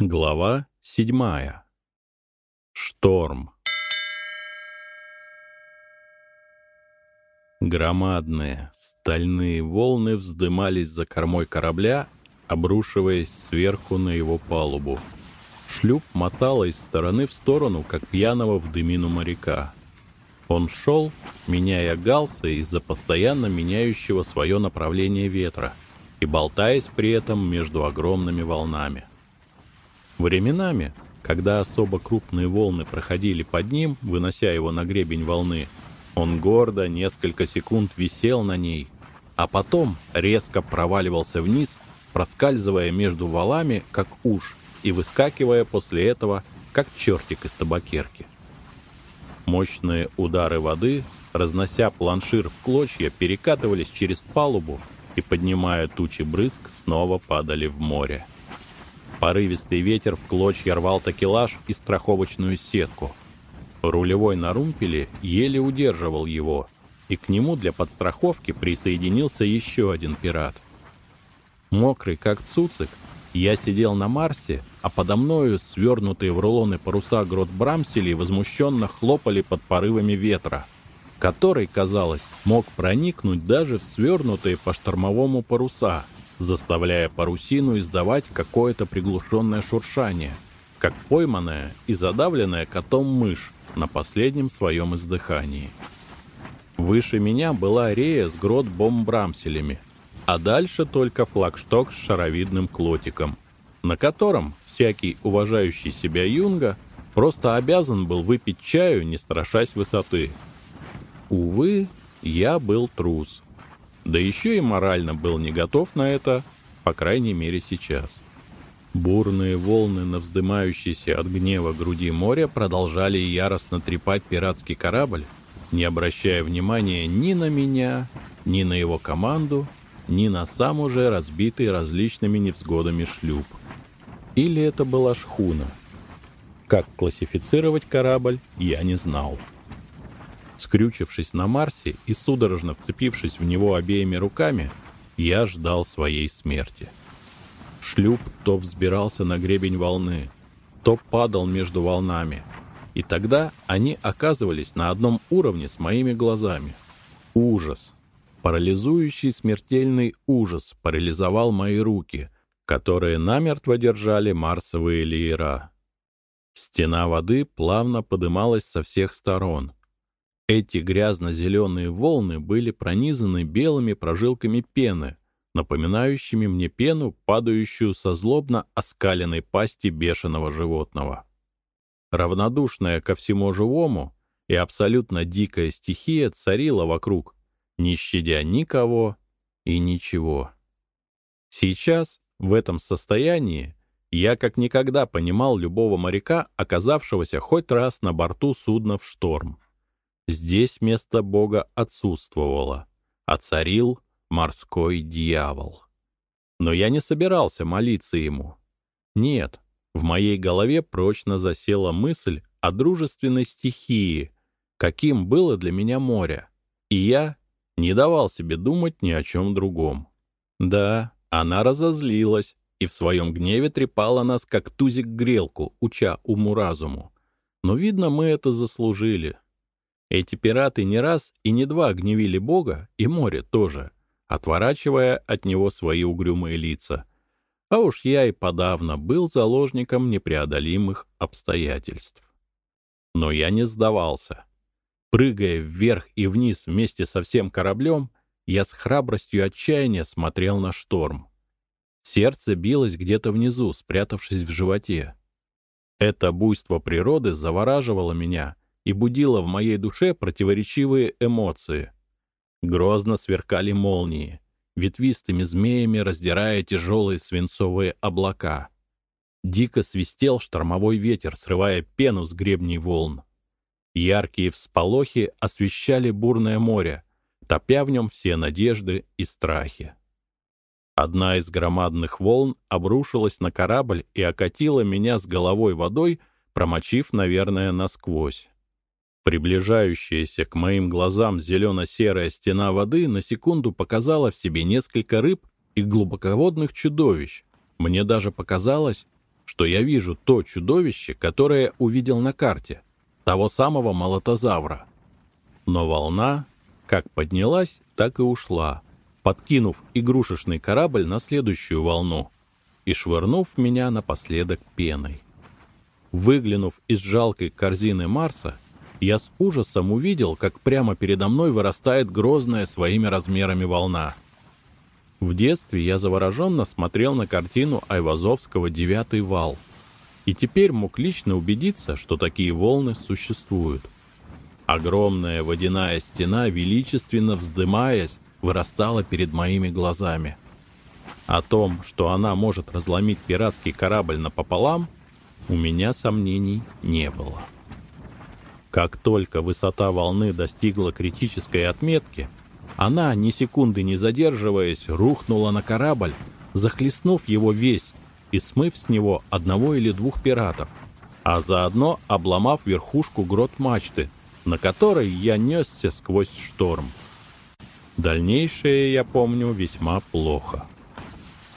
Глава седьмая. Шторм. Громадные стальные волны вздымались за кормой корабля, обрушиваясь сверху на его палубу. Шлюп мотало из стороны в сторону, как пьяного в дымину моряка. Он шел, меняя галсы из-за постоянно меняющего свое направление ветра и болтаясь при этом между огромными волнами. Временами, когда особо крупные волны проходили под ним, вынося его на гребень волны, он гордо несколько секунд висел на ней, а потом резко проваливался вниз, проскальзывая между валами, как уж, и выскакивая после этого, как чертик из табакерки. Мощные удары воды, разнося планшир в клочья, перекатывались через палубу и, поднимая тучи брызг, снова падали в море. Порывистый ветер в клочья рвал такелаж и страховочную сетку. Рулевой на румпеле еле удерживал его, и к нему для подстраховки присоединился еще один пират. Мокрый, как цуцик, я сидел на Марсе, а подо мною свернутые в рулоны паруса грот Брамселей возмущенно хлопали под порывами ветра, который, казалось, мог проникнуть даже в свернутые по штормовому паруса — заставляя парусину издавать какое-то приглушенное шуршание, как пойманная и задавленная котом мышь на последнем своем издыхании. Выше меня была рея с грот бомбрамселями, а дальше только флагшток с шаровидным клотиком, на котором всякий уважающий себя юнга просто обязан был выпить чаю, не страшась высоты. Увы, я был трус — да еще и морально был не готов на это, по крайней мере сейчас. Бурные волны на вздымающейся от гнева груди моря продолжали яростно трепать пиратский корабль, не обращая внимания ни на меня, ни на его команду, ни на сам уже разбитый различными невзгодами шлюп. Или это была шхуна. Как классифицировать корабль, я не знал. Скрючившись на Марсе и судорожно вцепившись в него обеими руками, я ждал своей смерти. Шлюп то взбирался на гребень волны, то падал между волнами, и тогда они оказывались на одном уровне с моими глазами. Ужас, парализующий смертельный ужас парализовал мои руки, которые намертво держали марсовые леера. Стена воды плавно подымалась со всех сторон — эти грязно-зеленые волны были пронизаны белыми прожилками пены, напоминающими мне пену, падающую со злобно оскаленной пасти бешеного животного. Равнодушная ко всему живому и абсолютно дикая стихия царила вокруг, не щадя никого и ничего. Сейчас, в этом состоянии, я как никогда понимал любого моряка, оказавшегося хоть раз на борту судна в шторм. Здесь место Бога отсутствовало, а царил морской дьявол. Но я не собирался молиться ему. Нет, в моей голове прочно засела мысль о дружественной стихии, каким было для меня море, и я не давал себе думать ни о чем другом. Да, она разозлилась и в своем гневе трепала нас, как тузик грелку, уча уму-разуму. Но, видно, мы это заслужили. Эти пираты не раз и не два гневили Бога, и море тоже, отворачивая от него свои угрюмые лица. А уж я и подавно был заложником непреодолимых обстоятельств. Но я не сдавался. Прыгая вверх и вниз вместе со всем кораблем, я с храбростью отчаяния смотрел на шторм. Сердце билось где-то внизу, спрятавшись в животе. Это буйство природы завораживало меня — и будила в моей душе противоречивые эмоции. Грозно сверкали молнии, ветвистыми змеями раздирая тяжелые свинцовые облака. Дико свистел штормовой ветер, срывая пену с гребней волн. Яркие всполохи освещали бурное море, топя в нем все надежды и страхи. Одна из громадных волн обрушилась на корабль и окатила меня с головой водой, промочив, наверное, насквозь. Приближающаяся к моим глазам зелено-серая стена воды на секунду показала в себе несколько рыб и глубоководных чудовищ. Мне даже показалось, что я вижу то чудовище, которое увидел на карте, того самого молотозавра. Но волна как поднялась, так и ушла, подкинув игрушечный корабль на следующую волну и швырнув меня напоследок пеной. Выглянув из жалкой корзины Марса, я с ужасом увидел, как прямо передо мной вырастает грозная своими размерами волна. В детстве я завороженно смотрел на картину Айвазовского «Девятый вал», и теперь мог лично убедиться, что такие волны существуют. Огромная водяная стена, величественно вздымаясь, вырастала перед моими глазами. О том, что она может разломить пиратский корабль напополам, у меня сомнений не было. Как только высота волны достигла критической отметки, она, ни секунды не задерживаясь, рухнула на корабль, захлестнув его весь и смыв с него одного или двух пиратов, а заодно обломав верхушку грот мачты, на которой я несся сквозь шторм. Дальнейшее я помню весьма плохо.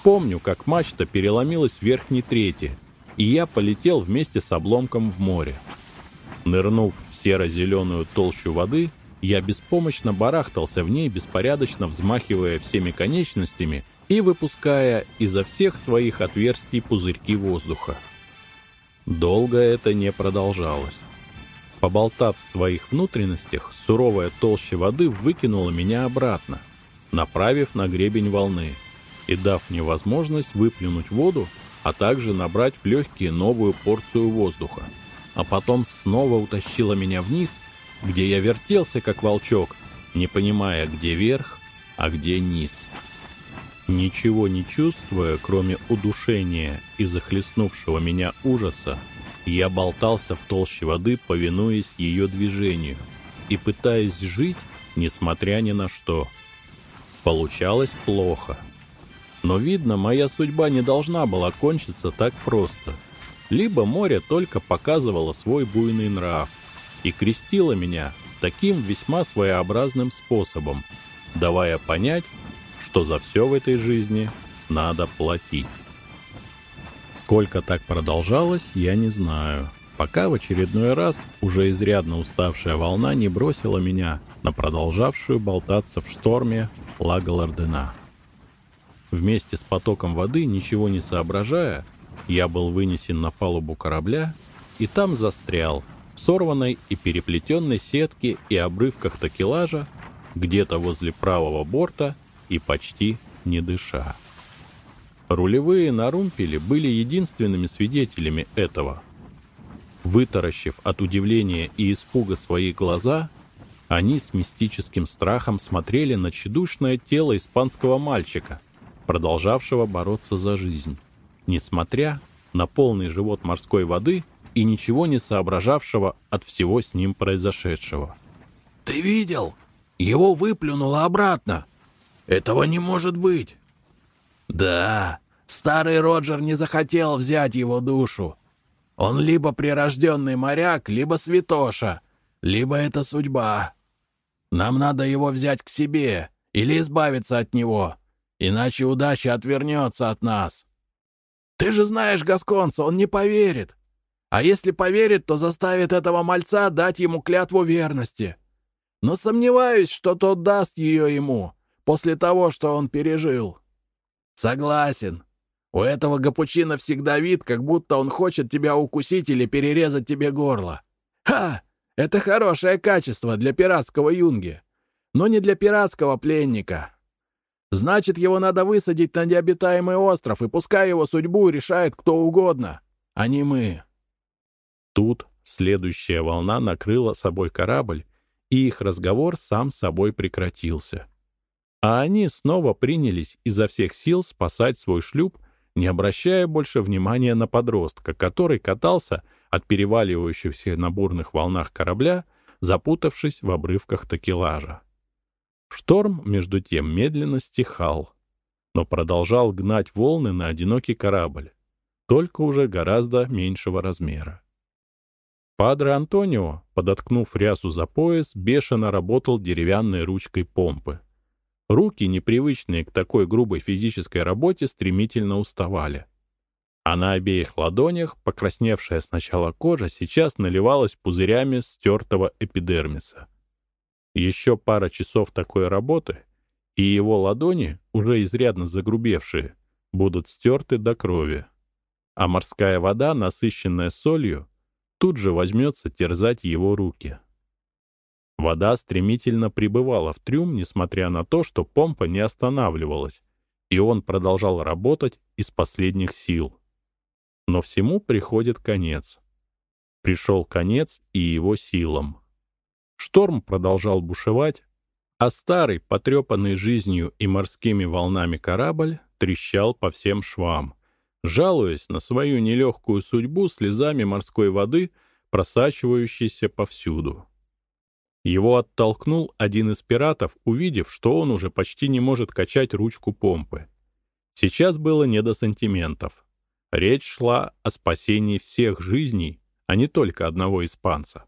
Помню, как мачта переломилась в верхней трети, и я полетел вместе с обломком в море. Нырнув в серо-зеленую толщу воды, я беспомощно барахтался в ней, беспорядочно взмахивая всеми конечностями и выпуская изо всех своих отверстий пузырьки воздуха. Долго это не продолжалось. Поболтав в своих внутренностях, суровая толща воды выкинула меня обратно, направив на гребень волны и дав мне возможность выплюнуть воду а также набрать в легкие новую порцию воздуха. А потом снова утащила меня вниз, где я вертелся, как волчок, не понимая, где верх, а где низ. Ничего не чувствуя, кроме удушения и захлестнувшего меня ужаса, я болтался в толще воды, повинуясь ее движению, и пытаясь жить, несмотря ни на что. Получалось плохо. Но, видно, моя судьба не должна была кончиться так просто. Либо море только показывало свой буйный нрав и крестило меня таким весьма своеобразным способом, давая понять, что за все в этой жизни надо платить. Сколько так продолжалось, я не знаю, пока в очередной раз уже изрядно уставшая волна не бросила меня на продолжавшую болтаться в шторме Ла Галардена. Вместе с потоком воды, ничего не соображая, я был вынесен на палубу корабля и там застрял, в сорванной и переплетенной сетке и обрывках такелажа, где-то возле правого борта и почти не дыша. Рулевые на румпеле были единственными свидетелями этого. Вытаращив от удивления и испуга свои глаза, они с мистическим страхом смотрели на тщедушное тело испанского мальчика — продолжавшего бороться за жизнь, несмотря на полный живот морской воды и ничего не соображавшего от всего с ним произошедшего. «Ты видел? Его выплюнуло обратно. Этого не может быть!» «Да, старый Роджер не захотел взять его душу. Он либо прирожденный моряк, либо святоша, либо это судьба. Нам надо его взять к себе или избавиться от него, Иначе удача отвернется от нас. Ты же знаешь Гасконца, он не поверит. А если поверит, то заставит этого мальца дать ему клятву верности. Но сомневаюсь, что тот даст ее ему после того, что он пережил. Согласен. У этого Гапучина всегда вид, как будто он хочет тебя укусить или перерезать тебе горло. Ха! Это хорошее качество для пиратского юнги. Но не для пиратского пленника. Значит, его надо высадить на необитаемый остров, и пускай его судьбу решает кто угодно, а не мы. Тут следующая волна накрыла собой корабль, и их разговор сам собой прекратился. А они снова принялись изо всех сил спасать свой шлюп, не обращая больше внимания на подростка, который катался от переваливающихся на бурных волнах корабля, запутавшись в обрывках такелажа. Шторм, между тем, медленно стихал, но продолжал гнать волны на одинокий корабль, только уже гораздо меньшего размера. Падре Антонио, подоткнув рясу за пояс, бешено работал деревянной ручкой помпы. Руки, непривычные к такой грубой физической работе, стремительно уставали. а на обеих ладонях покрасневшая сначала кожа сейчас наливалась пузырями стертого эпидермиса. Еще пара часов такой работы, и его ладони, уже изрядно загрубевшие, будут стерты до крови. А морская вода, насыщенная солью, тут же возьмется терзать его руки. Вода стремительно прибывала в трюм, несмотря на то, что помпа не останавливалась, и он продолжал работать из последних сил. Но всему приходит конец. Пришел конец и его силам. Шторм продолжал бушевать, а старый, потрепанный жизнью и морскими волнами корабль трещал по всем швам, жалуясь на свою нелегкую судьбу слезами морской воды, просачивающейся повсюду. Его оттолкнул один из пиратов, увидев, что он уже почти не может качать ручку помпы. Сейчас было не до сантиментов. Речь шла о спасении всех жизней, а не только одного испанца.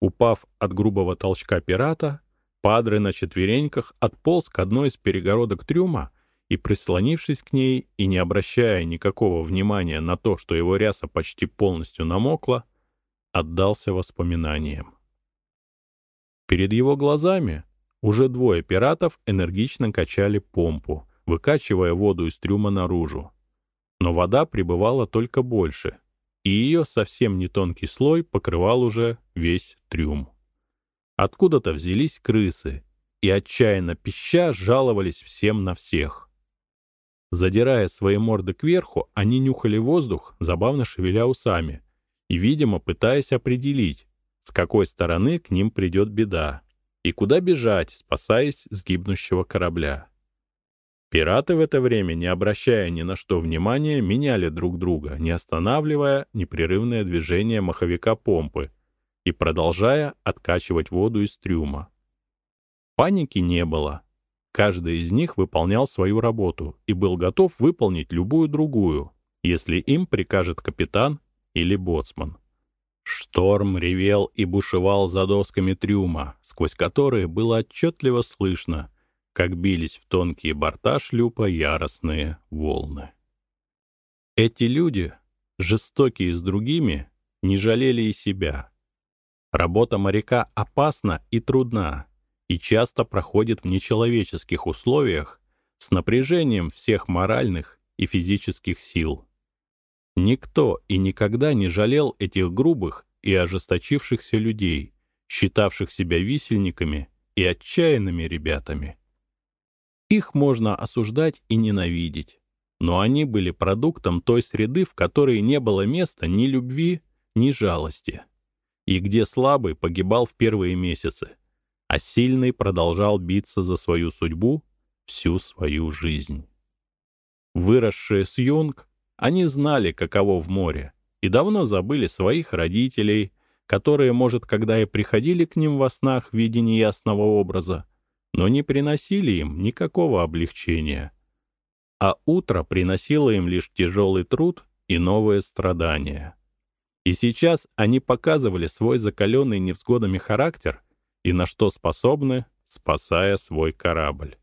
Упав от грубого толчка пирата, Падре на четвереньках отполз к одной из перегородок трюма и, прислонившись к ней и не обращая никакого внимания на то, что его ряса почти полностью намокла, отдался воспоминаниям. Перед его глазами уже двое пиратов энергично качали помпу, выкачивая воду из трюма наружу. Но вода прибывала только больше, и ее совсем не тонкий слой покрывал уже весь трюм. Откуда-то взялись крысы, и отчаянно пища жаловались всем на всех. Задирая свои морды кверху, они нюхали воздух, забавно шевеля усами, и, видимо, пытаясь определить, с какой стороны к ним придет беда и куда бежать, спасаясь с гибнущего корабля. Пираты в это время, не обращая ни на что внимания, меняли друг друга, не останавливая непрерывное движение маховика помпы и продолжая откачивать воду из трюма. Паники не было. Каждый из них выполнял свою работу и был готов выполнить любую другую, если им прикажет капитан или боцман. Шторм ревел и бушевал за досками трюма, сквозь которые было отчетливо слышно, как бились в тонкие борта шлюпа яростные волны. Эти люди, жестокие с другими, не жалели и себя. Работа моряка опасна и трудна, и часто проходит в нечеловеческих условиях с напряжением всех моральных и физических сил. Никто и никогда не жалел этих грубых и ожесточившихся людей, считавших себя висельниками и отчаянными ребятами. Их можно осуждать и ненавидеть, но они были продуктом той среды, в которой не было места ни любви, ни жалости, и где слабый погибал в первые месяцы, а сильный продолжал биться за свою судьбу всю свою жизнь. Выросшие с юнг, они знали, каково в море, и давно забыли своих родителей, которые, может, когда и приходили к ним во снах в виде неясного образа, но не приносили им никакого облегчения. А утро приносило им лишь тяжелый труд и новые страдания. И сейчас они показывали свой закаленный невзгодами характер и на что способны, спасая свой корабль.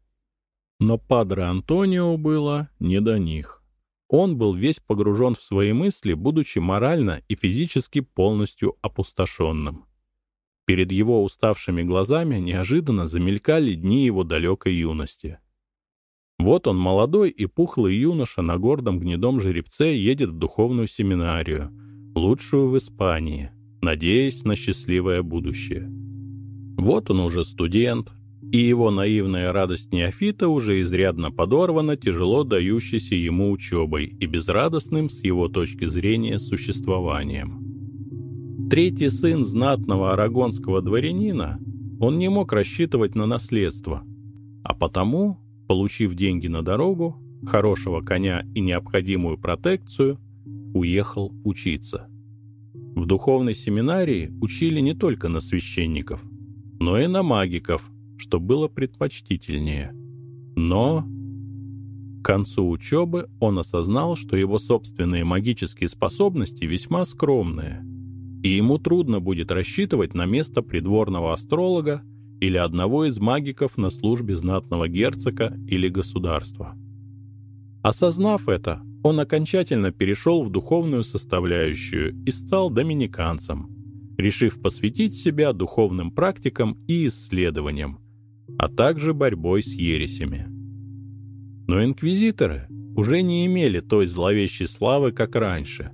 Но Падре Антонио было не до них. Он был весь погружен в свои мысли, будучи морально и физически полностью опустошенным. Перед его уставшими глазами неожиданно замелькали дни его далекой юности. Вот он, молодой и пухлый юноша на гордом гнедом жеребце едет в духовную семинарию, лучшую в Испании, надеясь на счастливое будущее. Вот он уже студент, и его наивная радость неофита уже изрядно подорвана тяжело дающейся ему учебой и безрадостным с его точки зрения существованием. Третий сын знатного арагонского дворянина, он не мог рассчитывать на наследство, а потому, получив деньги на дорогу, хорошего коня и необходимую протекцию, уехал учиться. В духовной семинарии учили не только на священников, но и на магиков – что было предпочтительнее. Но к концу учебы он осознал, что его собственные магические способности весьма скромные, и ему трудно будет рассчитывать на место придворного астролога или одного из магиков на службе знатного герцога или государства. Осознав это, он окончательно перешел в духовную составляющую и стал доминиканцем, решив посвятить себя духовным практикам и исследованиям, а также борьбой с ересями. Но инквизиторы уже не имели той зловещей славы, как раньше.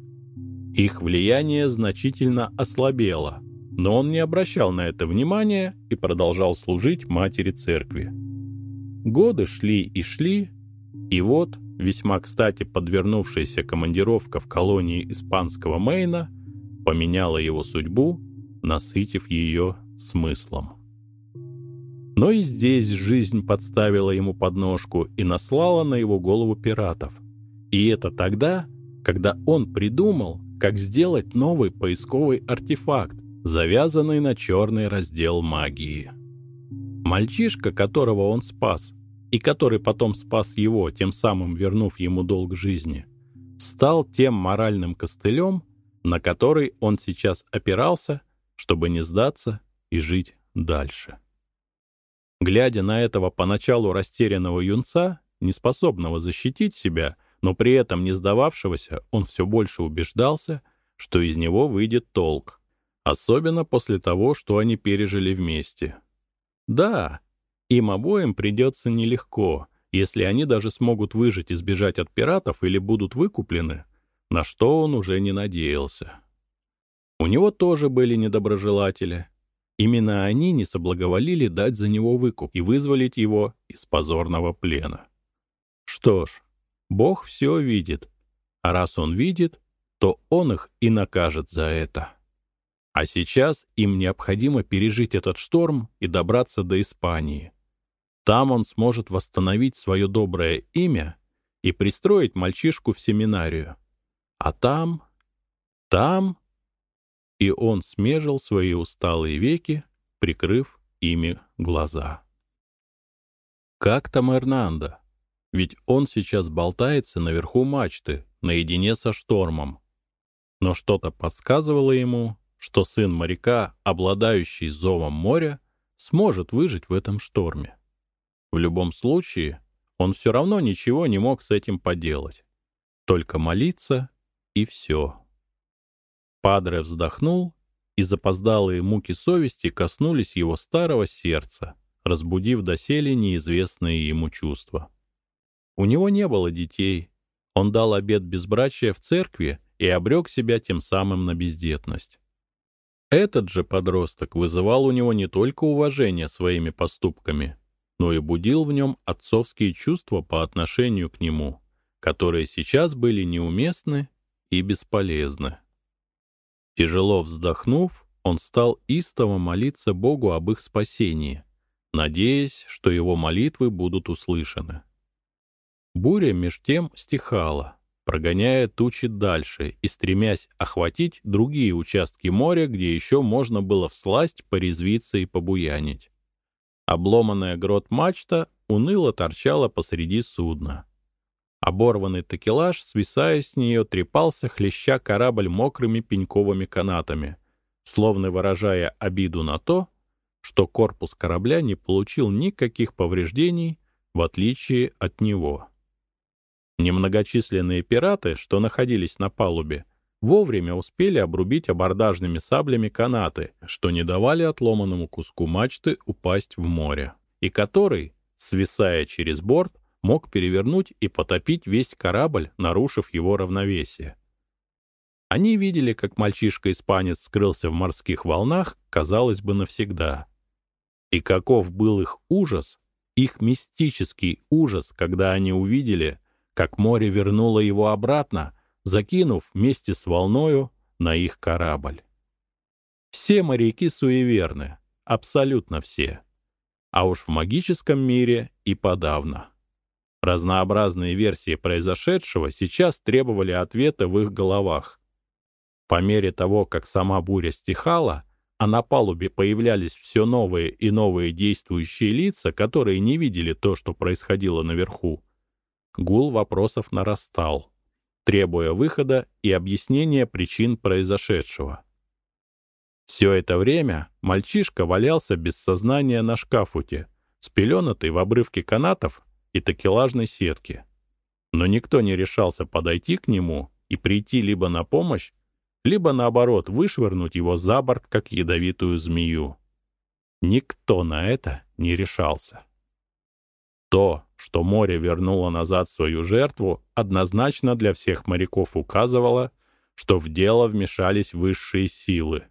Их влияние значительно ослабело, но он не обращал на это внимания и продолжал служить матери церкви. Годы шли и шли, и вот весьма кстати подвернувшаяся командировка в колонии испанского Мейна поменяла его судьбу, насытив ее смыслом. Но и здесь жизнь подставила ему подножку и наслала на его голову пиратов. И это тогда, когда он придумал, как сделать новый поисковый артефакт, завязанный на черный раздел магии. Мальчишка, которого он спас, и который потом спас его, тем самым вернув ему долг жизни, стал тем моральным костылем, на который он сейчас опирался, чтобы не сдаться и жить дальше. Глядя на этого поначалу растерянного юнца, неспособного защитить себя, но при этом не сдававшегося, он все больше убеждался, что из него выйдет толк, особенно после того, что они пережили вместе. Да, им обоим придется нелегко, если они даже смогут выжить и сбежать от пиратов или будут выкуплены, на что он уже не надеялся. У него тоже были недоброжелатели. Именно они не соблаговолили дать за него выкуп и вызволить его из позорного плена. Что ж, Бог все видит, а раз он видит, то он их и накажет за это. А сейчас им необходимо пережить этот шторм и добраться до Испании. Там он сможет восстановить свое доброе имя и пристроить мальчишку в семинарию. А там... там... И он смежил свои усталые веки, прикрыв ими глаза. Как там Эрнандо? Ведь он сейчас болтается наверху мачты, наедине со штормом. Но что-то подсказывало ему, что сын моряка, обладающий зовом моря, сможет выжить в этом шторме. В любом случае, он все равно ничего не мог с этим поделать. Только молиться и все. Падре вздохнул, и запоздалые муки совести коснулись его старого сердца, разбудив доселе неизвестные ему чувства. У него не было детей, он дал обет безбрачия в церкви и обрек себя тем самым на бездетность. Этот же подросток вызывал у него не только уважение своими поступками, но и будил в нем отцовские чувства по отношению к нему, которые сейчас были неуместны и бесполезны. Тяжело вздохнув, он стал истово молиться Богу об их спасении, надеясь, что его молитвы будут услышаны. Буря меж тем стихала, прогоняя тучи дальше и стремясь охватить другие участки моря, где еще можно было всласть порезвиться и побуянить. Обломанная грот-мачта уныло торчала посреди судна. Оборванный такелаж, свисая с нее, трепался, хлеща корабль мокрыми пеньковыми канатами, словно выражая обиду на то, что корпус корабля не получил никаких повреждений, в отличие от него. Немногочисленные пираты, что находились на палубе, вовремя успели обрубить абордажными саблями канаты, что не давали отломанному куску мачты упасть в море, и который, свисая через борт, мог перевернуть и потопить весь корабль, нарушив его равновесие. Они видели, как мальчишка-испанец скрылся в морских волнах, казалось бы, навсегда. И каков был их ужас, их мистический ужас, когда они увидели, как море вернуло его обратно — закинув вместе с волною на их корабль. Все моряки суеверны, абсолютно все. А уж в магическом мире и подавно. Разнообразные версии произошедшего сейчас требовали ответа в их головах. По мере того, как сама буря стихала, а на палубе появлялись все новые и новые действующие лица, которые не видели то, что происходило наверху, гул вопросов нарастал требуя выхода и объяснения причин произошедшего. Все это время мальчишка валялся без сознания на шкафуте, спеленатый в обрывке канатов и такелажной сетки. Но никто не решался подойти к нему и прийти либо на помощь, либо, наоборот, вышвырнуть его за борт, как ядовитую змею. Никто на это не решался. То, что море вернуло назад свою жертву, однозначно для всех моряков указывало, что в дело вмешались высшие силы,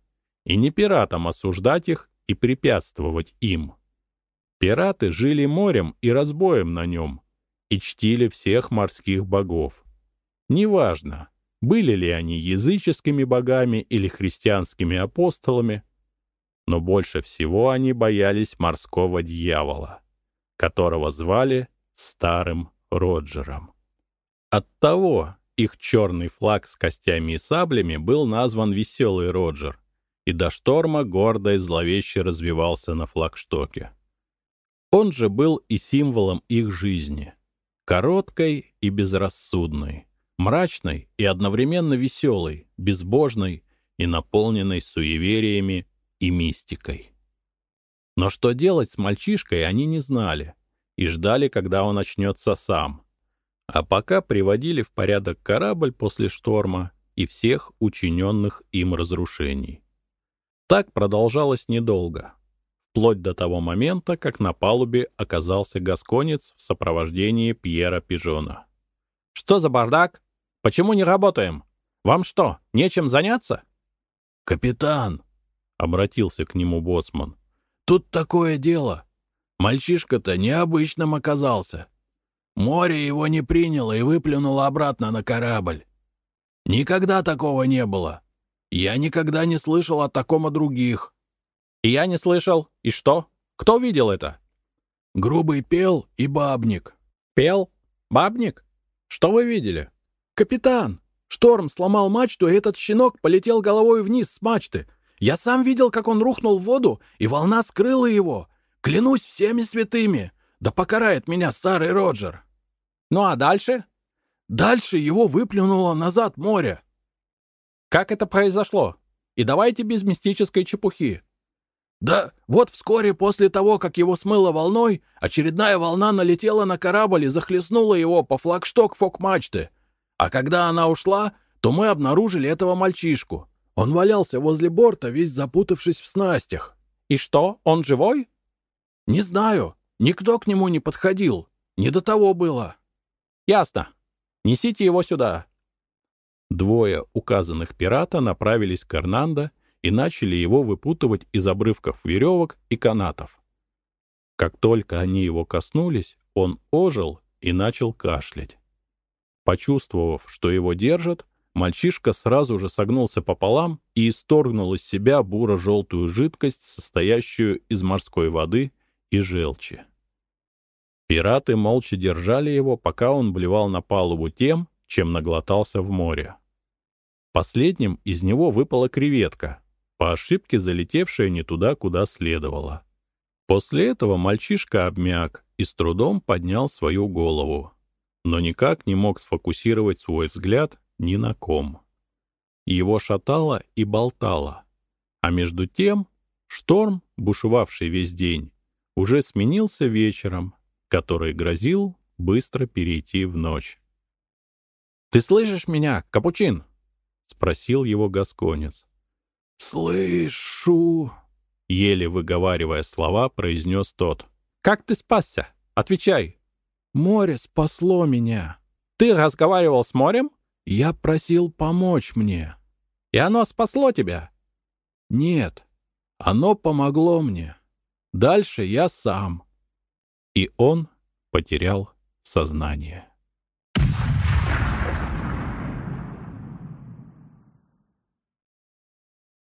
и не пиратам осуждать их и препятствовать им. Пираты жили морем и разбоем на нем и чтили всех морских богов. Неважно, были ли они языческими богами или христианскими апостолами, но больше всего они боялись морского дьявола, которого звали Старым Роджером. Оттого их черный флаг с костями и саблями был назван «Веселый Роджер», и до шторма гордо и зловеще развивался на флагштоке. Он же был и символом их жизни, короткой и безрассудной, мрачной и одновременно веселой, безбожной и наполненной суевериями и мистикой. Но что делать с мальчишкой они не знали и ждали, когда он очнется сам. А пока приводили в порядок корабль после шторма и всех учиненных им разрушений. Так продолжалось недолго, вплоть до того момента, как на палубе оказался гасконец в сопровождении Пьера Пижона. «Что за бардак? Почему не работаем? Вам что, нечем заняться?» «Капитан!» — обратился к нему боцман. «Тут такое дело. Мальчишка-то необычным оказался. Море его не приняло и выплюнуло обратно на корабль. Никогда такого не было. Я никогда не слышал о таком о других. И я не слышал. И что? Кто видел это? Грубый пел и бабник. Пел? Бабник? Что вы видели? Капитан! Шторм сломал мачту, и этот щенок полетел головой вниз с мачты. Я сам видел, как он рухнул в воду, и волна скрыла его. Клянусь всеми святыми. Да покарает меня старый Роджер. Ну а дальше? Дальше его выплюнуло назад море. Как это произошло? И давайте без мистической чепухи. Да вот вскоре после того, как его смыло волной, очередная волна налетела на корабль и захлестнула его по флагшток фок-мачты. А когда она ушла, то мы обнаружили этого мальчишку. Он валялся возле борта, весь запутавшись в снастях. И что, он живой? Не знаю. Никто к нему не подходил. Не до того было. Ясно. Несите его сюда. Двое указанных пирата направились к Эрнандо и начали его выпутывать из обрывков веревок и канатов. Как только они его коснулись, он ожил и начал кашлять. Почувствовав, что его держат, мальчишка сразу же согнулся пополам и исторгнул из себя буро-желтую жидкость, состоящую из морской воды и желчи. Пираты молча держали его, пока он блевал на палубу тем, чем наглотался в море. Последним из него выпала креветка, по ошибке залетевшая не туда, куда следовало. После этого мальчишка обмяк и с трудом поднял свою голову, но никак не мог сфокусировать свой взгляд ни на ком. Его шатало и болтало, а между тем шторм, бушевавший весь день, уже сменился вечером, который грозил быстро перейти в ночь. «Ты слышишь меня, капучин?» — спросил его гасконец. «Слышу!» — еле выговаривая слова, произнес тот. «Как ты спасся? Отвечай!» «Море спасло меня!» «Ты разговаривал с морем?» «Я просил помочь мне!» «И оно спасло тебя?» «Нет, оно помогло мне. Дальше я сам». И он потерял сознание.